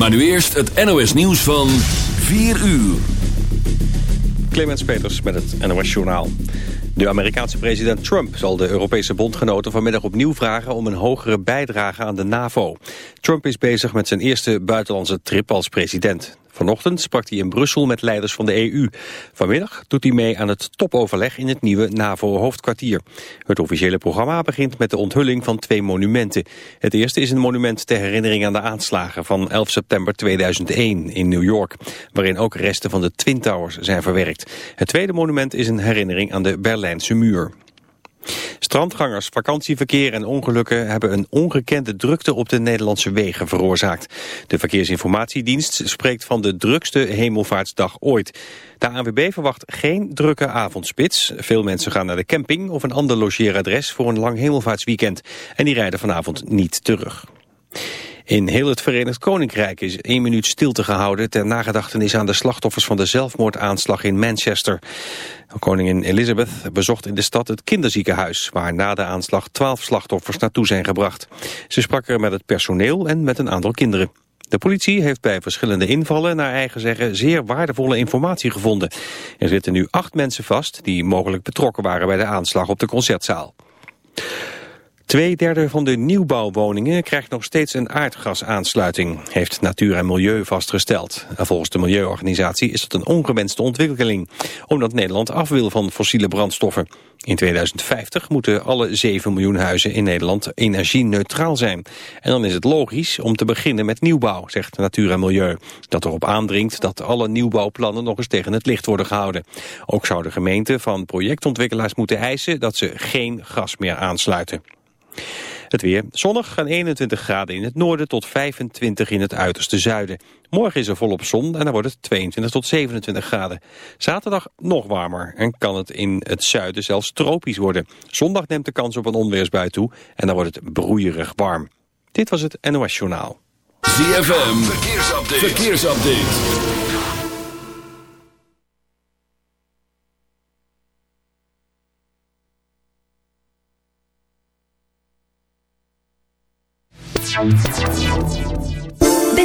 Maar nu eerst het NOS nieuws van 4 uur. Clemens Peters met het NOS Journaal. De Amerikaanse president Trump zal de Europese bondgenoten vanmiddag opnieuw vragen om een hogere bijdrage aan de NAVO. Trump is bezig met zijn eerste buitenlandse trip als president. Vanochtend sprak hij in Brussel met leiders van de EU. Vanmiddag doet hij mee aan het topoverleg in het nieuwe NAVO-hoofdkwartier. Het officiële programma begint met de onthulling van twee monumenten. Het eerste is een monument ter herinnering aan de aanslagen van 11 september 2001 in New York, waarin ook resten van de Twin Towers zijn verwerkt. Het tweede monument is een herinnering aan de Berlijnse muur. Strandgangers, vakantieverkeer en ongelukken hebben een ongekende drukte op de Nederlandse wegen veroorzaakt. De Verkeersinformatiedienst spreekt van de drukste hemelvaartsdag ooit. De ANWB verwacht geen drukke avondspits. Veel mensen gaan naar de camping of een ander logeeradres voor een lang hemelvaartsweekend. En die rijden vanavond niet terug. In heel het Verenigd Koninkrijk is één minuut stilte gehouden... ter nagedachtenis aan de slachtoffers van de zelfmoordaanslag in Manchester. Koningin Elizabeth bezocht in de stad het kinderziekenhuis... waar na de aanslag twaalf slachtoffers naartoe zijn gebracht. Ze sprak er met het personeel en met een aantal kinderen. De politie heeft bij verschillende invallen naar eigen zeggen zeer waardevolle informatie gevonden. Er zitten nu acht mensen vast die mogelijk betrokken waren bij de aanslag op de concertzaal. Tweederde van de nieuwbouwwoningen krijgt nog steeds een aardgasaansluiting, heeft Natuur en Milieu vastgesteld. volgens de Milieuorganisatie is het een ongewenste ontwikkeling, omdat Nederland af wil van fossiele brandstoffen. In 2050 moeten alle 7 miljoen huizen in Nederland energie-neutraal zijn. En dan is het logisch om te beginnen met nieuwbouw, zegt Natuur en Milieu. Dat erop aandringt dat alle nieuwbouwplannen nog eens tegen het licht worden gehouden. Ook zou de gemeente van projectontwikkelaars moeten eisen dat ze geen gas meer aansluiten. Het weer zonnig en 21 graden in het noorden tot 25 in het uiterste zuiden. Morgen is er volop zon en dan wordt het 22 tot 27 graden. Zaterdag nog warmer en kan het in het zuiden zelfs tropisch worden. Zondag neemt de kans op een onweersbui toe en dan wordt het broeierig warm. Dit was het NOS Journaal. ZFM, verkeersupdate. verkeersupdate. Thank you.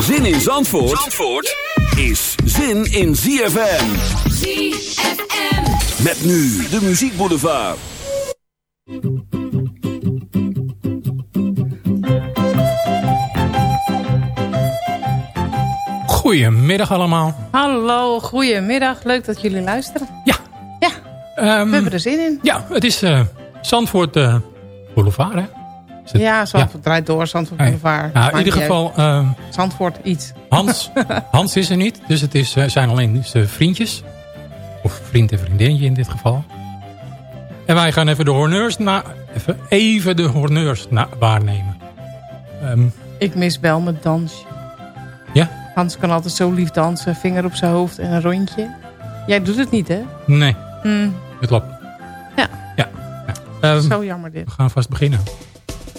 Zin in Zandvoort, Zandvoort is zin in ZFM. ZFM. Met nu de Muziek Boulevard. Goedemiddag allemaal. Hallo, goedemiddag. Leuk dat jullie luisteren. Ja. Ja, Ehm, we hebben er zin in. Ja, het is eh Zandvoort eh, Boulevard, hè? Het- Ja, Zandvoort draait door, Zandvoort. Boulevard. Nou, in ieder geval, uit. Zandvoort iets. Hans, Hans is er niet. Dus het is, eh, zijn alleen zijn vriendjes. Of vriend en vriendinnetje in dit geval. En wij gaan even de honneurs, na, even, even de honneurs na, waarnemen. Ehm, Ik mis wel mijn dansje. ja? Hans kan altijd zo lief dansen. Vinger op zijn hoofd en een rondje. Jij doet het niet, hè? Nee, Hm, het klopt. Ja. ja. ja. Ehm, zo jammer dit. we gaan vast beginnen.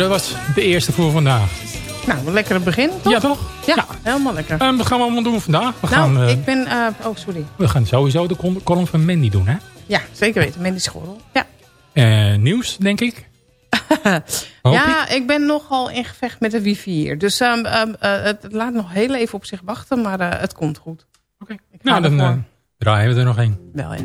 dat was de eerste voor vandaag. Nou, een lekker begin, toch? Ja, toch? Ja, helemaal lekker. Um, gaan we allemaal doen vandaag? We nou, gaan, eh, ik ben... Uh, oh, sorry. We gaan sowieso de column van Mandy doen, hè? Ja, zeker weten. Mandy Schorrel. Ja. Eh, nieuws, denk ik. ja, ik. ben nogal in gevecht met de wifi hier. Dus ehm, ehm, het laat nog heel even op zich wachten, maar het komt goed. Oké. Nou, dan draaien we er nog één. Wel, ja.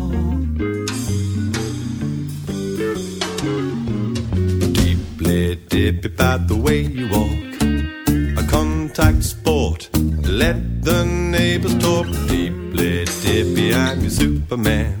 about the way you walk. A contact sport. Let the neighbors talk deeply, dip behind you, Superman.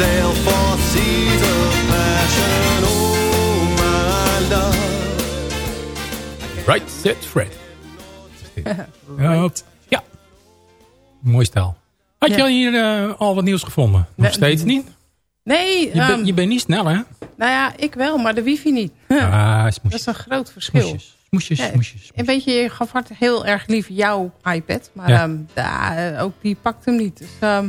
Sail for seas of passion. Oh, my love. Right, set, Fred. Ja, ja. Mooi stijl. Had je Ja. hier eh, al wat nieuws gevonden? Nog Nee. steeds niet? Nee, Je, bent- ehm, je bent niet snel, hè? nou ja, ik wel, maar de wifi niet. Ah, Dat is een groot verschil. Smoesjes, smoesjes, Ja, smoesjes. En weet je, je gaf hard heel erg lief jouw iPad. Maar Ja. ehm, da- eh, ook die pakt hem niet. Dus ehm,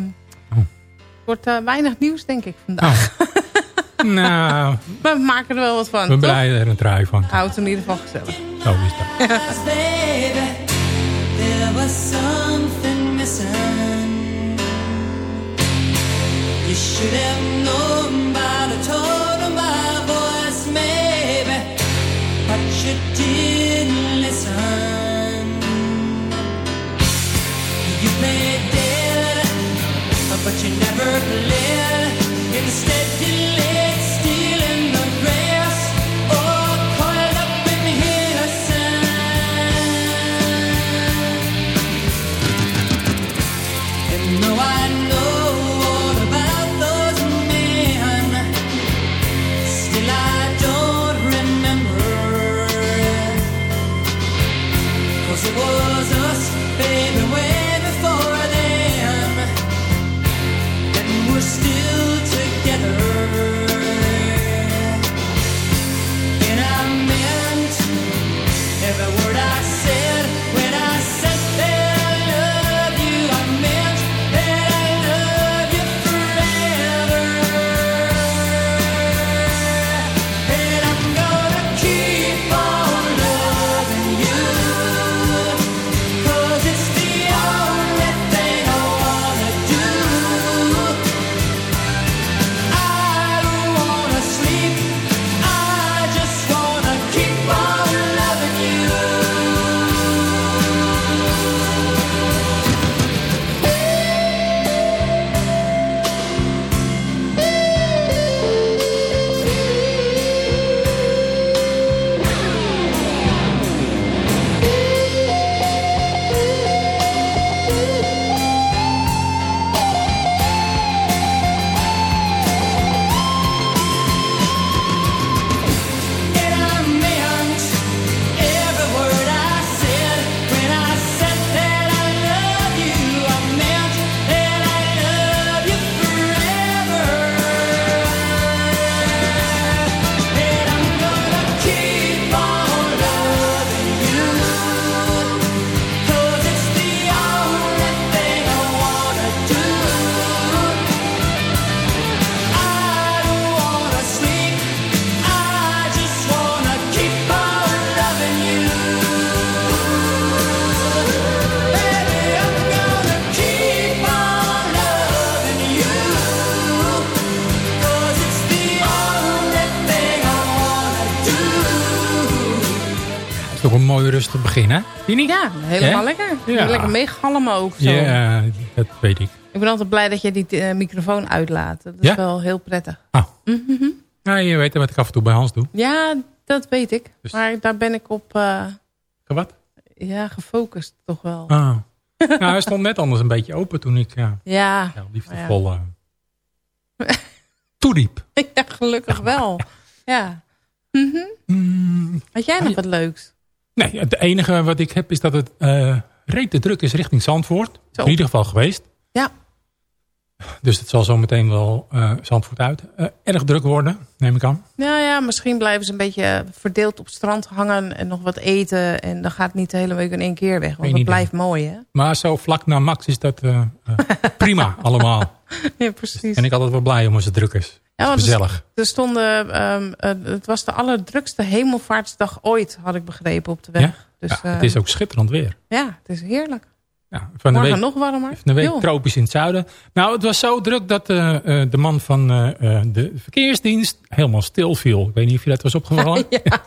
wordt eh, weinig nieuws, denk ik, vandaag. Nou, Maar we maken er wel wat van, we breiden er een trui van. Houdt in ieder geval gezellig. Zo is dat. Baby, there was something missing. You should have known by the tone of my voice, maybe, but you didn't listen. You played dead, but you never played. Instead, you rustig begin, hè? Vind je niet? Ja, helemaal lekker. Ja. Lekker meegalmen ook zo. Ja, dat weet ik. Ik ben altijd blij dat je die eh, microfoon uitlaat. Dat is Ja? wel heel prettig. Ah. Ja, je weet wat ik af en toe bij Hans doe. Ja, dat weet ik. Dus- Maar daar ben ik op Wat? ja, gefocust toch wel. Ah. nou, hij stond net anders een beetje open toen ik ja, Ja. ja, liefdevol eh, toeriep. ja, gelukkig wel. Ja. Mhm. Mm, Had jij nog wat leuks? Nee, het enige wat ik heb is dat het eh reet te druk is richting Zandvoort. Zo. In ieder geval geweest. Ja. Dus het zal zometeen wel eh, Zandvoort uit. eh, erg druk worden, neem ik aan. Nou ja, misschien blijven ze een beetje verdeeld op het strand hangen en nog wat eten. En dan gaat niet de hele week in één keer weg. Want het blijft mooi, hè? Maar zo vlak na Max is dat eh, eh, prima allemaal. Ja, precies. En ik altijd wel blij om als het druk is. Ja, want Gezellig. Er stonden, ehm, eh, het was de allerdrukste hemelvaartsdag ooit, had ik begrepen, op de weg. Ja? Dus, ja, het eh, is ook schitterend weer. ja, het is heerlijk. Ja, van de Morgen week, nog warmer. van de week tropisch in het zuiden. Nou, het was zo druk dat eh, eh, de man van eh, de verkeersdienst helemaal stil viel. Ik weet niet of je dat was opgevallen. ja.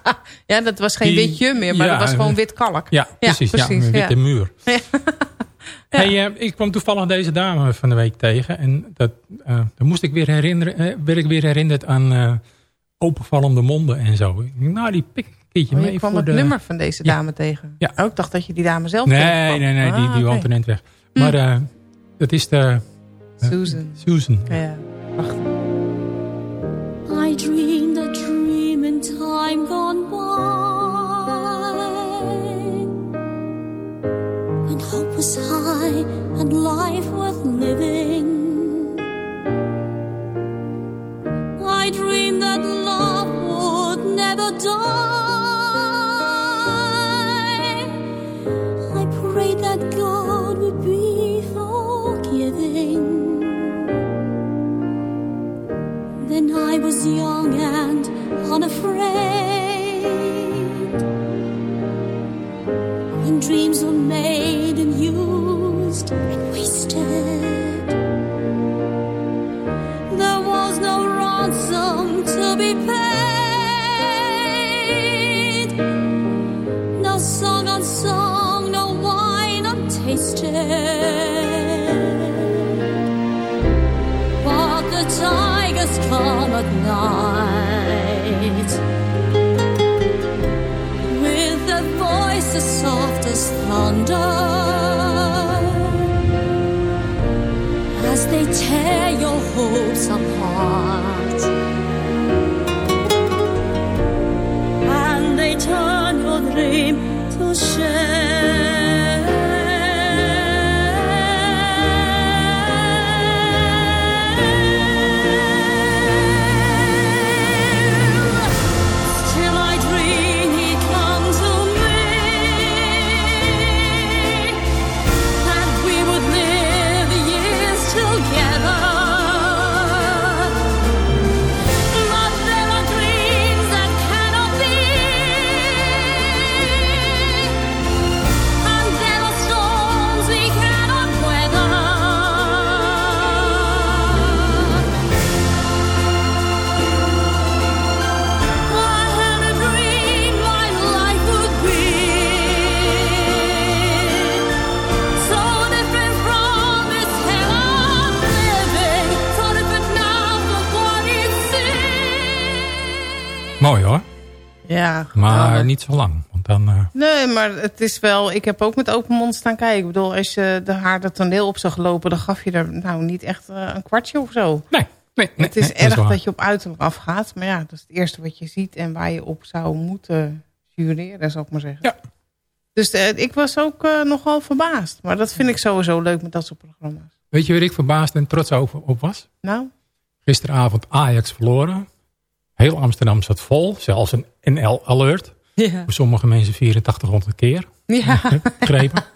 ja, dat was geen Die- witje meer, maar ja, dat was gewoon wit kalk. Ja, precies. Ja, een witte muur. Hey, ik kwam toevallig deze dame van de week tegen. En dat, moest ik weer herinneren, werd ik weer herinnerd aan openvallende monden en zo. Nou, die pik ik keertje Oh, mee je kwam het de... nummer van deze Ja. dame tegen. Ja. Oh, ik dacht dat je die dame zelf Nee, tegenkwam. nee, nee, die, Ah, die oké. woont er net weg. Maar eh, dat is de... eh, Susan. Susan. Ja, wacht. I dreamed a dream in time gone by When hope was high and life worth But the tigers come at night with their voices soft as thunder as they tear your hopes apart and they turn your dream to shame. Ja, Maar geweldig. niet zo lang. Want dan... eh, Nee, maar het is wel... Ik heb ook met open mond staan kijken. Ik bedoel, als je de haar dat toneel op zag lopen... dan gaf je er nou niet echt eh, een kwartje of zo. nee, nee, nee. het is nee, erg dat je op uiterlijk afgaat. Maar ja, dat is het eerste wat je ziet... en waar je op zou moeten jureren, zou ik maar zeggen. Ja. Dus eh, ik was ook nogal verbaasd. Maar dat vind ik sowieso leuk met dat soort programma's. Weet je waar ik verbaasd en trots over, op was? Nou, Gisteravond Ajax verloren. Heel Amsterdam zat vol. Zelfs een NL Alert. ja. Voor sommige mensen 8400 keer. ja. Begrepen.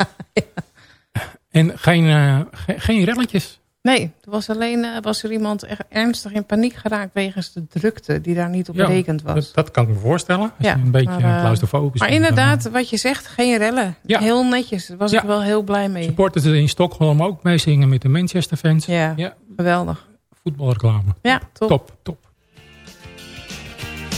En geen, eh, ge- geen relletjes. Nee, er was alleen eh, was er iemand echt ernstig in paniek geraakt... wegens de drukte die daar niet op Ja, berekend was. Dat, dat kan ik me voorstellen. Als Ja, je een beetje maar, claustrofobisch Maar dan, inderdaad, wat je zegt, geen rellen. Ja. Heel netjes. Daar was ik wel heel blij mee. Supporters in Stockholm ook meezingen met de Manchester fans. Ja, Ja, geweldig. voetbalreclame. Ja, top. Top, top.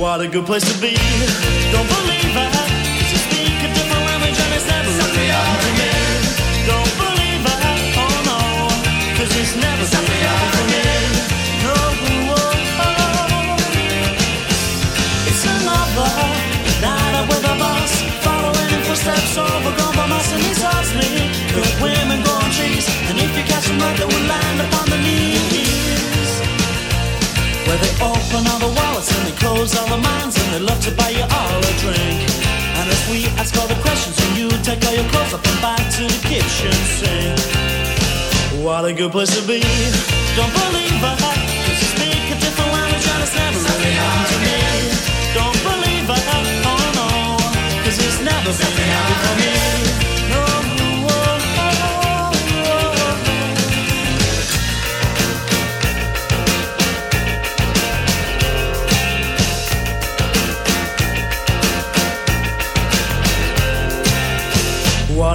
What a good place to be. Don't believe it. 'cause you speak a different language and it's never really happened to me. Don't believe. Oh no. Cause it's never really happened to me. No. oh. It's another night out with a boss. Following in footsteps over compromise and he's hustling. Good women growing trees. And if you catch them right, they will land upon the knees. Where they open all the wallets and they close all the minds and they love to buy you all a drink. And if we ask all the questions and you take all your clothes off and back to the kitchen sink. What a good place to be. Don't believe I Cause you speak a different language and it's never really happened to me. Don't believe I oh no. Cause it's never been happened for me.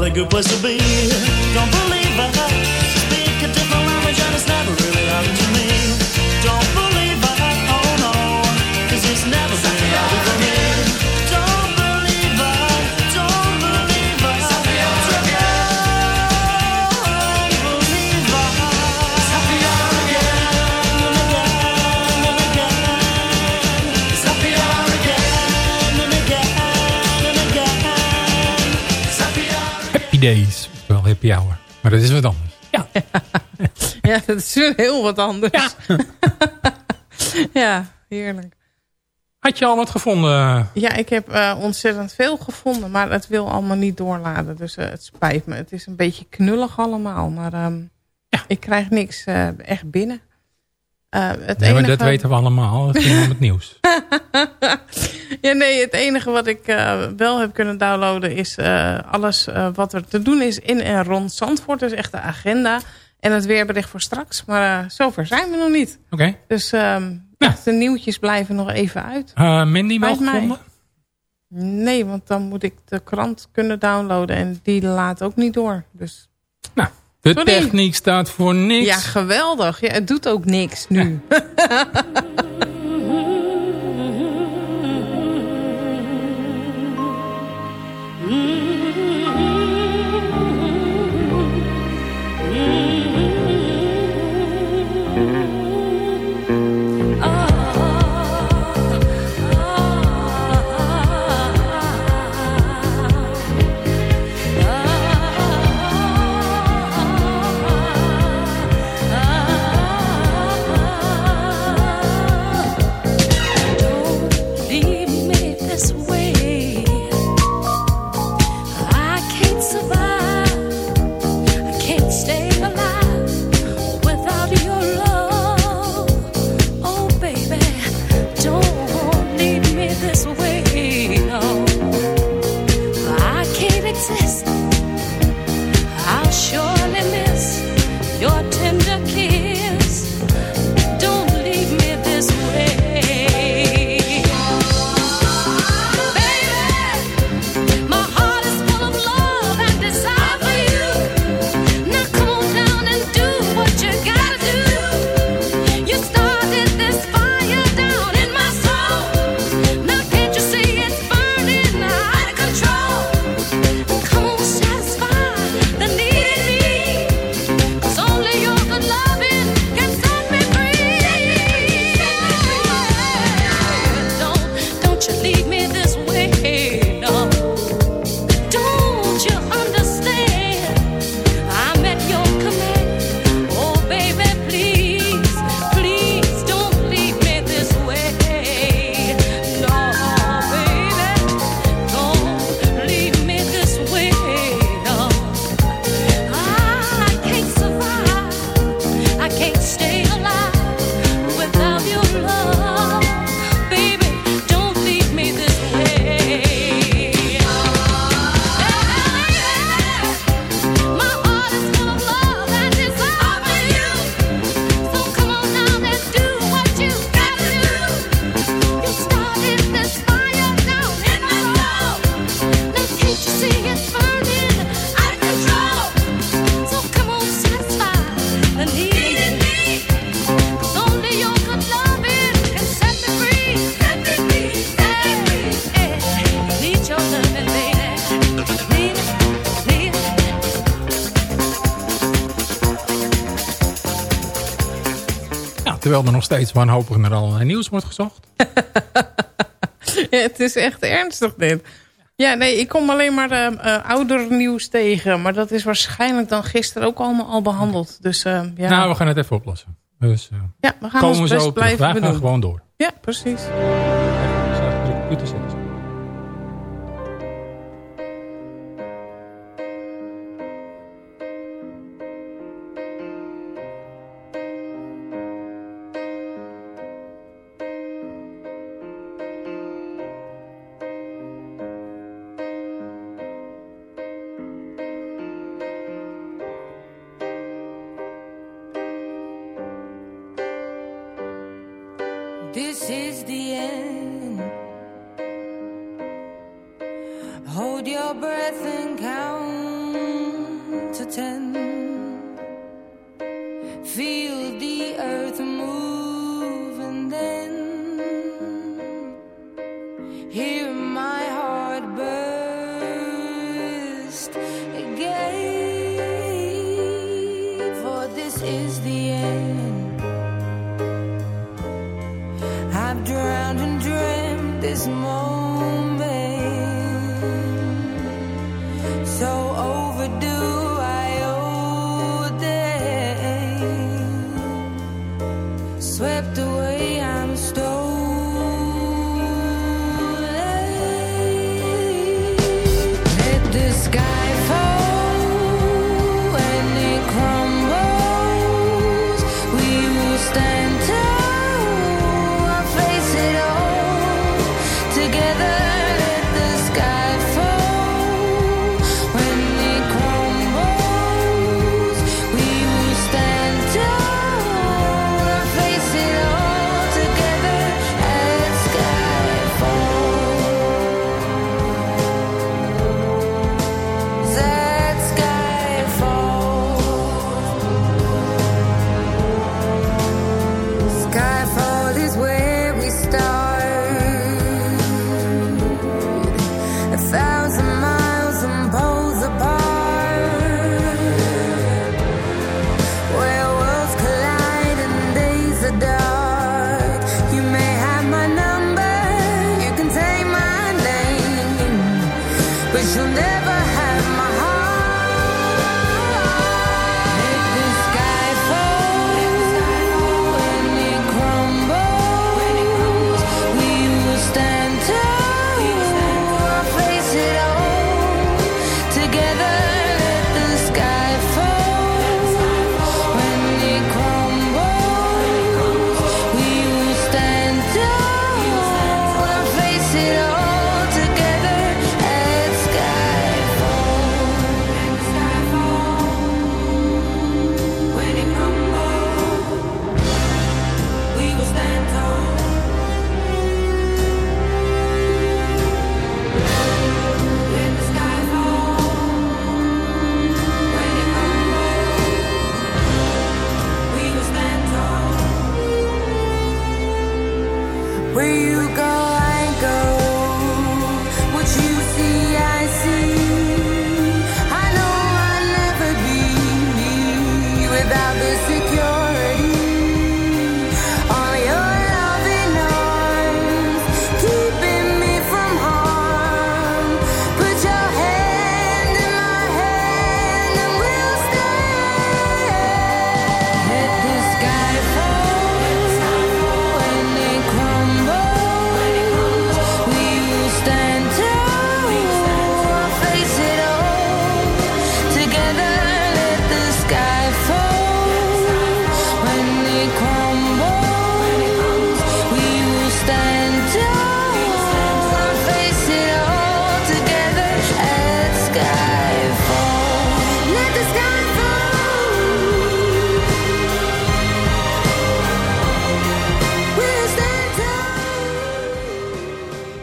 A good place to be. Don't believe I Happy Days. Wel happy hour. Maar dat is wat anders. Ja. Ja, dat is heel wat anders. Ja, heerlijk. Had je al wat gevonden? Ja, ik heb eh, ontzettend veel gevonden, maar het wil allemaal niet doorladen. Dus eh, het spijt me. Het is een beetje knullig allemaal, maar ehm, ik krijg niks eh, echt binnen. Eh, het Nee, maar enige... dat weten we allemaal. Het ging om het nieuws. ja, nee, het enige wat ik eh, wel heb kunnen downloaden is eh, alles wat er te doen is in en rond Zandvoort. Dus echt de agenda en het weerbericht voor straks. Maar zover zijn we nog niet. Oké. Dus ehm, ja, de nieuwtjes blijven nog even uit. Mandy wel gevonden? Nee, want dan moet ik de krant kunnen downloaden en die laat ook niet door. Dus de Sorry. techniek staat voor niks. ja, geweldig. Ja, het doet ook niks nu. Er nog steeds wanhopig naar allerlei nieuws wordt gezocht. Ja, het is echt ernstig dit. Ja, nee, ik kom alleen maar eh eh, ouder nieuws tegen. Maar dat is waarschijnlijk dan gisteren ook allemaal al behandeld. Dus eh, ja, Nou, we gaan het even oplossen. Dus ja we gaan komen ons best zo blijven Wij gaan gewoon door. Ja, precies. Even life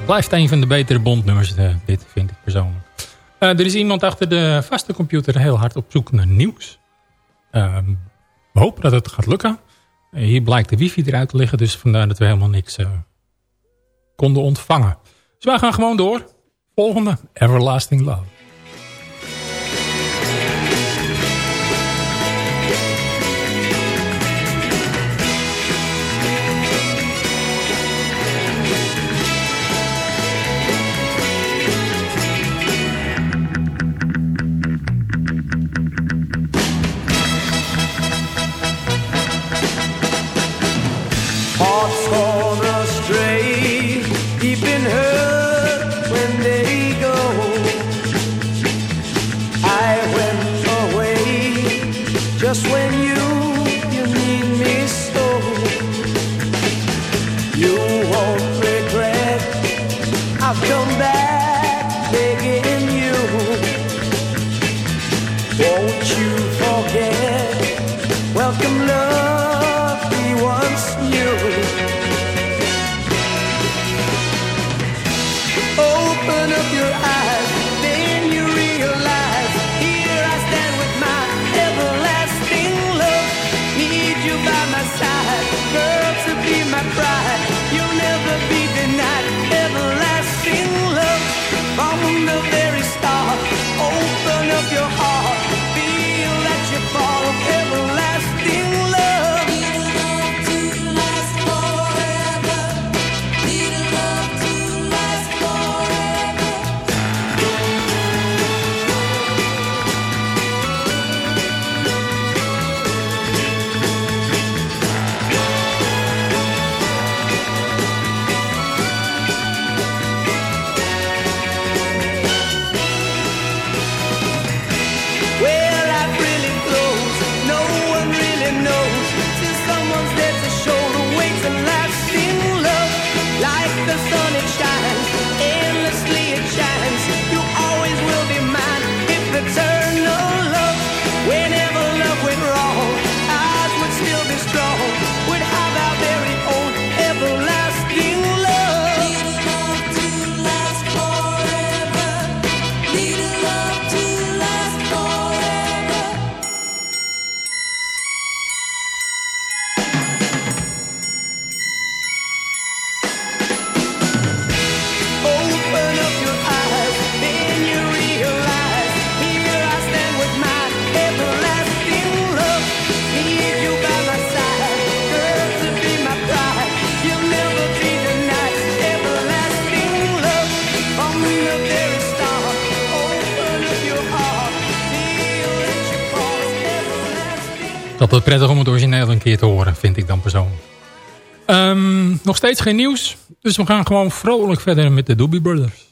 Blijft een van de betere bondnummers, eh, dit vind ik persoonlijk. Eh, er is iemand achter de vaste computer heel hard op zoek naar nieuws. Ehm, we hopen dat het gaat lukken. Hier blijkt de wifi eruit te liggen, dus vandaar dat we helemaal niks eh, konden ontvangen. Dus wij gaan gewoon door. Volgende, Everlasting Love. be my pride. Prettig om het origineel een keer te horen, vind ik dan persoonlijk. Ehm, nog steeds geen nieuws, dus we gaan gewoon vrolijk verder met de Doobie Brothers.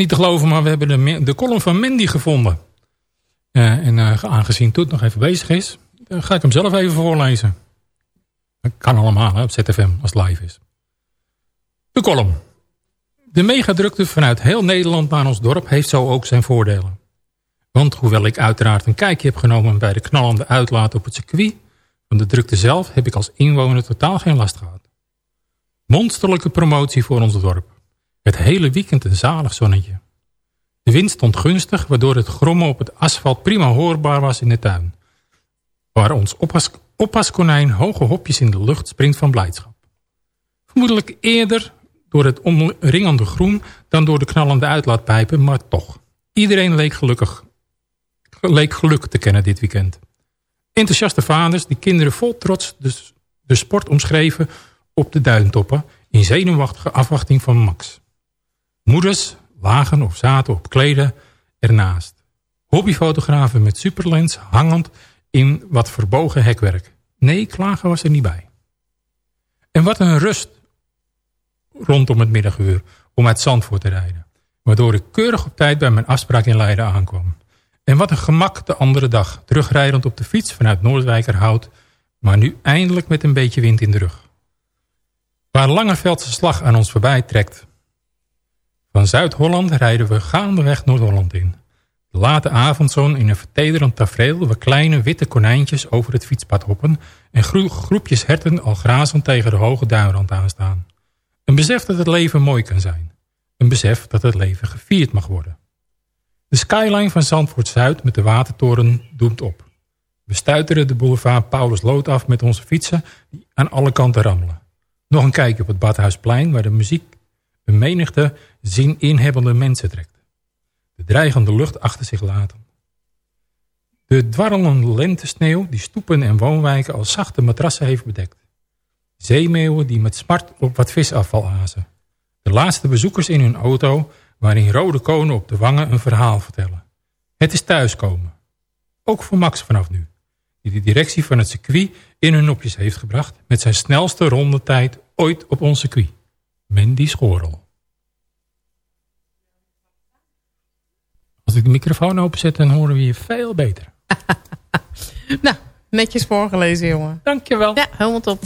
Niet te geloven, maar we hebben de, de van Mandy gevonden. Eh, en eh, aangezien Toet nog even bezig is, ga ik hem zelf even voorlezen. Dat kan allemaal hè, op ZFM als het live is. De column. De megadrukte vanuit heel Nederland naar ons dorp heeft zo ook zijn voordelen. Want hoewel ik uiteraard een kijkje heb genomen bij de knallende uitlaat op het circuit... van de drukte zelf heb ik als inwoner totaal geen last gehad. Monsterlijke promotie voor ons dorp. Het hele weekend een zalig zonnetje. De wind stond gunstig, waardoor het grommen op het asfalt prima hoorbaar was in de tuin. Waar ons oppas, oppaskonijn hoge hopjes in de lucht springt van blijdschap. Vermoedelijk eerder door het omringende groen dan door de knallende uitlaatpijpen, maar toch. Iedereen leek gelukkig leek geluk te kennen dit weekend. Enthousiaste vaders die kinderen vol trots de, de sport omschreven op de duintoppen... in zenuwachtige afwachting van Max. Moeders lagen of zaten op kleden ernaast. Hobbyfotografen met superlens hangend in wat verbogen hekwerk. Nee, klagen was er niet bij. En wat een rust rondom het middaguur om uit Zandvoort te rijden. Waardoor ik keurig op tijd bij mijn afspraak in Leiden aankwam. En wat een gemak de andere dag, terugrijdend op de fiets vanuit Noordwijkerhout... maar nu eindelijk met een beetje wind in de rug. Waar Langeveldse slag aan ons voorbij trekt. Van Zuid-Holland rijden we gaandeweg Noord-Holland in. De late avondzon in een vertederend tafereel... waar kleine witte konijntjes over het fietspad hoppen... en gro- groepjes herten al grazend tegen de hoge duinrand aanstaan. Een besef dat het leven mooi kan zijn. Een besef dat het leven gevierd mag worden. De skyline van Zandvoort Zuid met de watertoren doemt op. We stuiteren de boulevard Paulus Lood af met onze fietsen... die aan alle kanten rammelen. Nog een kijkje op het Badhuisplein... waar de muziek een menigte zin inhebbende mensen trekt. De dreigende lucht achter zich laten. De dwarrelende lentesneeuw die stoepen en woonwijken als zachte matrassen heeft bedekt. Zeemeeuwen die met smart op wat visafval azen. De laatste bezoekers in hun auto waarin rode konen op de wangen een verhaal vertellen. Het is thuiskomen. Ook voor Max vanaf nu. Die de directie van het circuit in hun nopjes heeft gebracht... met zijn snelste rondetijd ooit op ons circuit. Mandy Schorel. Als ik de microfoon openzet, dan horen we je veel beter. Nou, netjes voorgelezen, jongen. Dankjewel. Ja, helemaal top.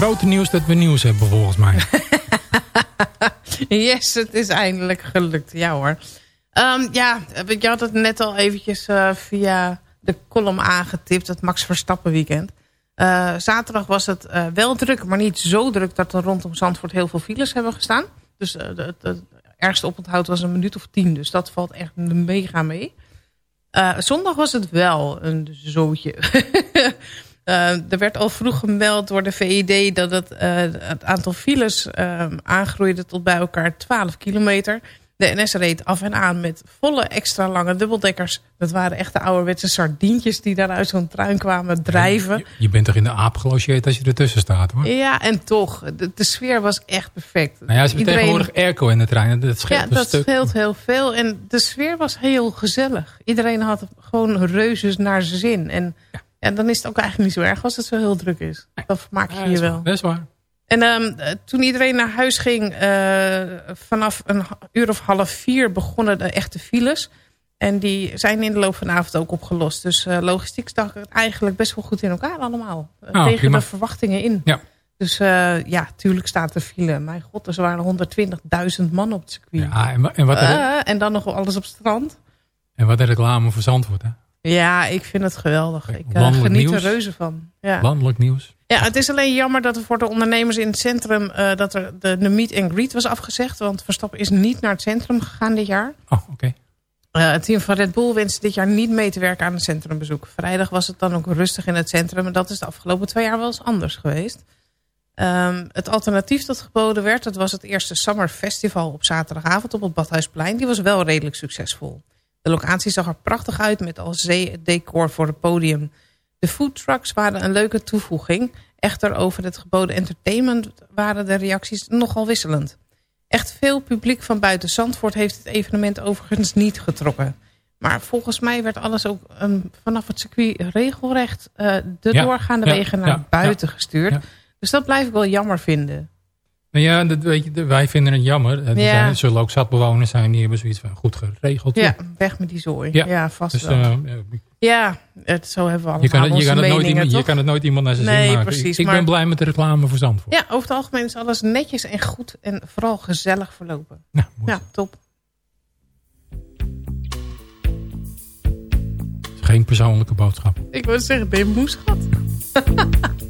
Grote nieuws dat we nieuws hebben volgens mij. Yes, het is eindelijk gelukt. Ja hoor. Ehm, ja, je had het net al eventjes eh, via de column aangetipt. Het Max Verstappen weekend. Eh, zaterdag was het eh, wel druk, maar niet zo druk... dat er rondom Zandvoort heel veel files hebben gestaan. Dus het ergste oponthoud was een minuut of tien. Dus dat valt echt mega mee. Zondag was het wel een zootje. Eh, er werd al vroeg gemeld door de VID dat het, eh, het aantal files eh, aangroeide tot bij elkaar 12 kilometer. De NS reed af en aan met volle extra lange dubbeldekkers. Dat waren echt de ouderwetse sardientjes die daar uit zo'n truin kwamen drijven. Je, je bent toch in de aap gelogeerd als je ertussen staat hoor. Ja, en toch. De, de sfeer was echt perfect. Nou ja, ze hebben tegenwoordig airco in de trein. Dat scheelt ja, een dat stuk. scheelt heel veel. En de sfeer was heel gezellig. Iedereen had gewoon reuzes naar zijn zin. En ja. Dan is het ook eigenlijk niet zo erg als het zo heel druk is. Dan vermaak je Ja, je wel. waar, Dat is waar. En ehm, eh, toen iedereen naar huis ging, eh, vanaf een uur of half vier begonnen de echte files. En die zijn in de loop van de avond ook opgelost. Dus eh, logistiek stak het eigenlijk best wel goed in elkaar allemaal. Ah, tegen prima. de verwachtingen in. Ja. Dus ja, tuurlijk staat er file. Mijn god, er waren 120.000 man op het circuit. Ja, en, wa- en, wat en dan nog alles op het strand. en wat de reclame voor Zandvoort. Hè? Ja, ik vind het geweldig. Ik Landelijk geniet nieuws. er reuze van. Ja. Landelijk nieuws. Ja, het is alleen jammer dat er voor de ondernemers in het centrum... eh, dat er de, de meet and greet was afgezegd. Want Verstappen is niet naar het centrum gegaan dit jaar. Oh, oké. Eh, het team van Red Bull wenst dit jaar niet mee te werken aan een centrumbezoek. Vrijdag was het dan ook rustig in het centrum. En dat is de afgelopen twee jaar wel eens anders geweest. Ehm, het alternatief dat geboden werd... dat was het eerste Summer Festival op zaterdagavond op het Badhuisplein. Die was wel redelijk succesvol. De locatie zag er prachtig uit met al zee-decor voor het podium. De foodtrucks waren een leuke toevoeging. Echter over het geboden entertainment waren de reacties nogal wisselend. Echt veel publiek van buiten Zandvoort heeft het evenement overigens niet getrokken. Maar volgens mij werd alles ook ehm, vanaf het circuit regelrecht eh, de Ja, doorgaande ja, wegen naar ja, buiten gestuurd. Dus dat blijf ik wel jammer vinden. Nou ja, dat, weet je, wij vinden het jammer. Er, Ja. zijn, zullen ook zat bewoners zijn die hebben zoiets van goed geregeld. Ja, weg met die zooi. Ja, vast dus, wel. eh, ja, het, zo hebben we allemaal je, kan, het- je, kan het nooit iemand, je kan het nooit iemand naar zijn Nee, zin maken. precies, ik maar- ben blij met de reclame voor Zandvoort. Ja, over het algemeen is alles netjes en goed en vooral gezellig verlopen. Ja, mooi. Ja, top. Geen persoonlijke boodschap. Ik wil zeggen, ben je moe,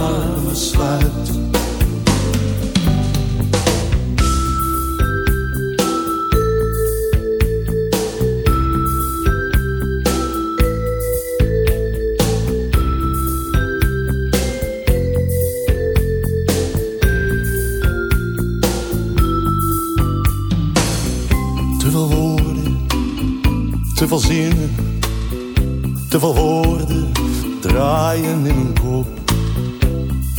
te veel woorden, te veel zinnen, te veel woorden draaien in mijn kop.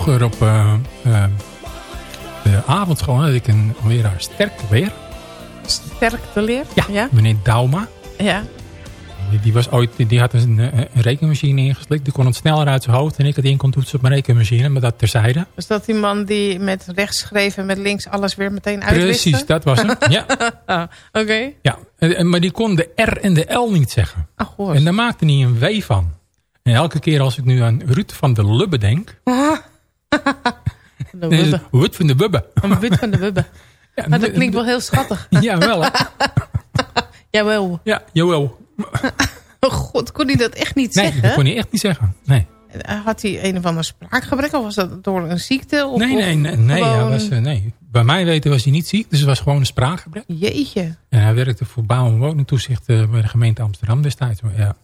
Vroeger op eh, eh, de avondschool had ik een leraar sterk weer. Sterk te leren? Ja, Ja. meneer Dauma. ja. Die, die was ooit, die had een, eh, een rekenmachine ingeslikt. Die kon het sneller uit zijn hoofd. En ik had in kon toetsen op mijn rekenmachine. Maar dat terzijde. Was dat die man die met rechts schreef en met links alles weer meteen uitwiste? Precies, dat was hem. Ja, Ah, Oké. ja. Maar die kon de R en de L niet zeggen. Ah, goh. En daar maakte hij een W van. En elke keer als ik nu aan Ruud van der Lubbe denk... De van. Een wit van de wubbe. Ja, Maar dat klinkt wel heel schattig. Ja, wel hè. Jawel. Ja, jawel. Oh god, kon hij dat echt niet Nee, zeggen? dat kon hij echt niet zeggen. Nee, Had hij een of ander spraakgebrek of was dat door een ziekte? Of, nee, nee. nee, nee, gewoon- was, eh, nee. Bij mij weten was hij niet ziek. Dus het was gewoon een spraakgebrek. Jeetje. En hij werkte voor bouw- en woningtoezicht eh, bij de gemeente Amsterdam destijds. Maar ja,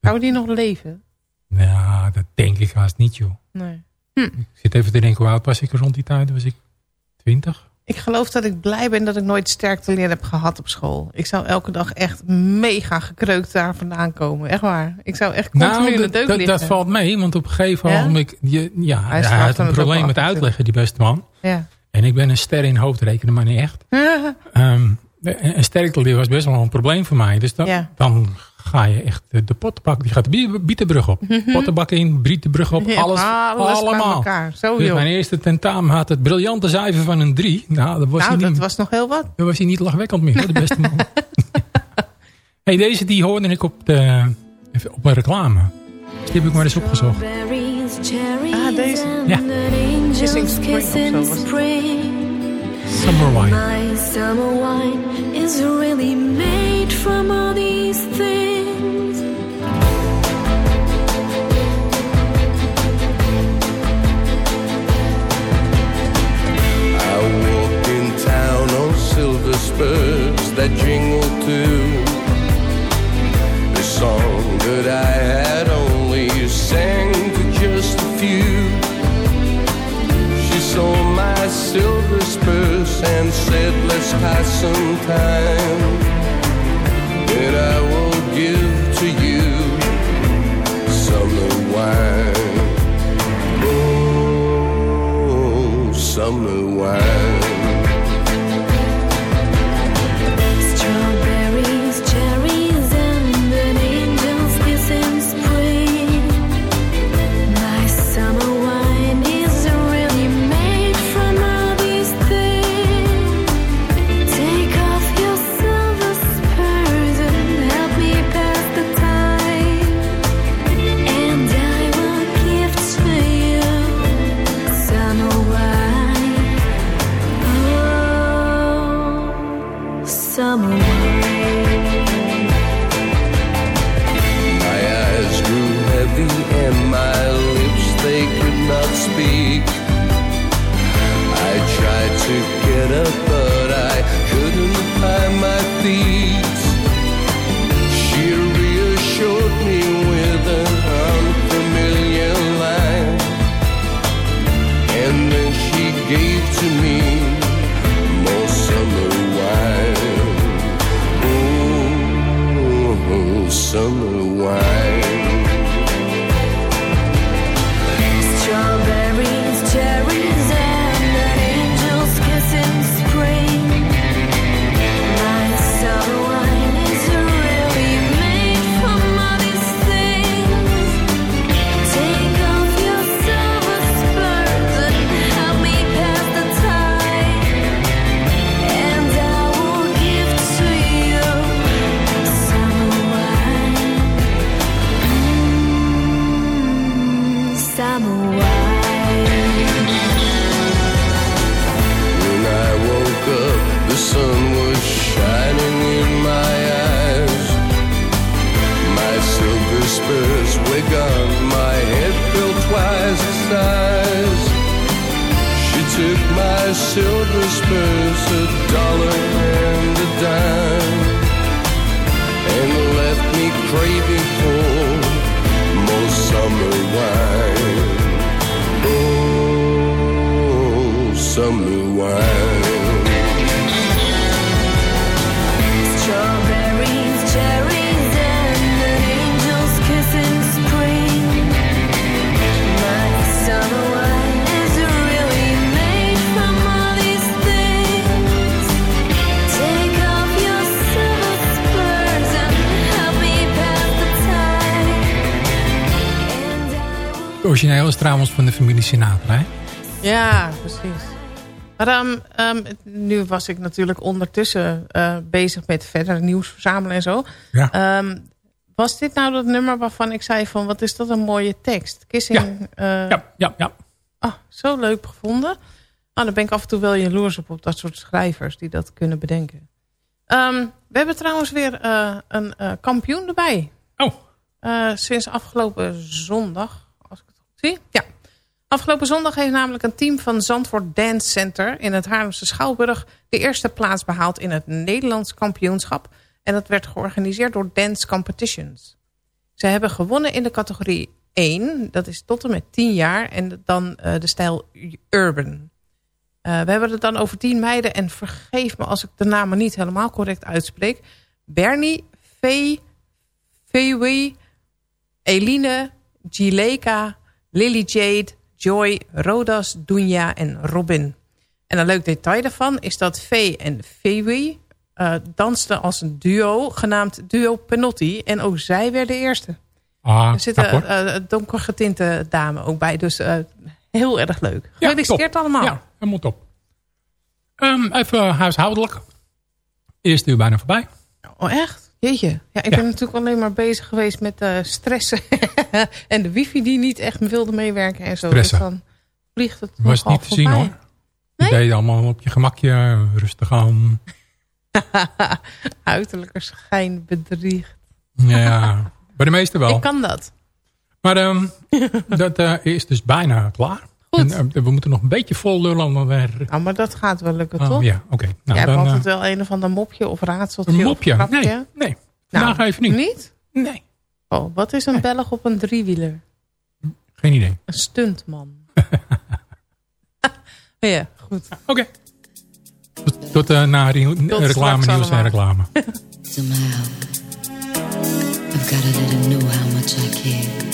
Zou die nog leven? ja, dat denk ik haast niet joh. Nee. Ik zit even te denken, hoe oud was ik rond die tijd? Was ik twintig? Ik geloof dat ik blij ben dat ik nooit sterk te leren heb gehad op school. Ik zou elke dag echt mega gekreukt daar vandaan komen. Echt waar. Ik zou echt continu Nou, in de deuk dat, liggen. dat valt mee. Want op een gegeven Ja? moment... Je, ja, Hij had een probleem met uitleggen, die beste man. Ja. En ik ben een ster in hoofdrekenen, maar niet echt. Ehm, en sterkte was best wel een probleem voor mij. Dus dan, Ja. dan ga je echt de, de pottenbak, die gaat de bie- bietenbrug op. Pottenbak in, bietenbrug op. Ja, alles, allemaal. elkaar. Zo, dus joh. mijn eerste tentamen had het briljante cijfer van een 3. Nou, dat was, nou, dat niet, was nog heel wat. dat was hij niet lachwekkend meer, de beste man. hey, deze die hoorde ik op, de, even op een reclame. Dus die heb ik maar eens opgezocht. Ah, deze. Ja. Kissing Spring of zo was het. Summer Wine. My summer wine is really made from all these things. I walked in town on silver spurs that jingle too. The song that I had only sang to just a few. She saw my silver spurs and said, Let's pass some time. And I will give to you summer wine. Oh, summer wine. Origineel is trouwens van de familie Sinatra, hè? Ja, precies. Maar ehm, ehm, nu was ik natuurlijk ondertussen eh, bezig met verder nieuws verzamelen en zo. Ja. Ehm, was dit nou dat nummer waarvan ik zei van wat is dat een mooie tekst? Kissing. Ja, ja, ja. ja. Ah, zo leuk gevonden. Nou, dan ben ik af en toe wel jaloers op, op dat soort schrijvers die dat kunnen bedenken. We hebben trouwens weer eh, een eh, kampioen erbij. Oh. Eh, sinds afgelopen zondag, als ik het goed Ja. Afgelopen zondag heeft namelijk een team van Zandvoort Dance Center... in het Haarlemse Schouwburg de eerste plaats behaald in het Nederlands kampioenschap. En dat werd georganiseerd door Dance Competitions. Ze hebben gewonnen in de categorie 1. Dat is tot en met 10 jaar. En dan eh, de stijl urban. Eh, we hebben het dan over 10 meiden. En vergeef me als ik de namen niet helemaal correct uitspreek. Bernie, Vee, Feewi, Eline, Gileka, Lily Jade, Joy, Rodas, Dunja en Robin. En een leuk detail daarvan is dat Vee en Feewi eh, dansten als een duo, genaamd Duo Penotti. En ook zij werden eerste. Ah, er zit knap, een hoor. uh, donkergetinte dame ook bij, dus eh, heel erg leuk. Ja, Gefeliciteerd top. allemaal. Ja, helemaal top. Ehm, even huishoudelijk. Eerste uur bijna voorbij. Oh, echt? Jeetje. Ja, ik Ja. ben natuurlijk alleen maar bezig geweest met eh, stressen. en de wifi die niet echt wilde meewerken en zo. Stressen. Dus dan vliegt het Was niet te zien hoor. Je deed allemaal op je gemakje, rustig aan. Uiterlijke schijn bedriegt. Ja, bij de meeste wel. Ik kan dat. Maar ehm, dat eh, is dus bijna klaar. Goed. En, eh, we moeten nog een beetje vol lullen. Dan weer... Nou, maar dat gaat wel lukken, Oh, toch? ja, oké. Nou, Jij hebt dan, altijd eh, wel een of ander mopje of raadseltje een mopje. Nee, nee. Vandaag Nou, even niet. Niet? Nee. Oh, wat is een Belg op een driewieler? Geen idee. Een stuntman. ja, goed. Oké. Tot, tot eh, na re- Tot reclame, nieuws en reclame. Somehow, I've gotta let him know how much I care.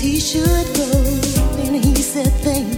He should go, and he said things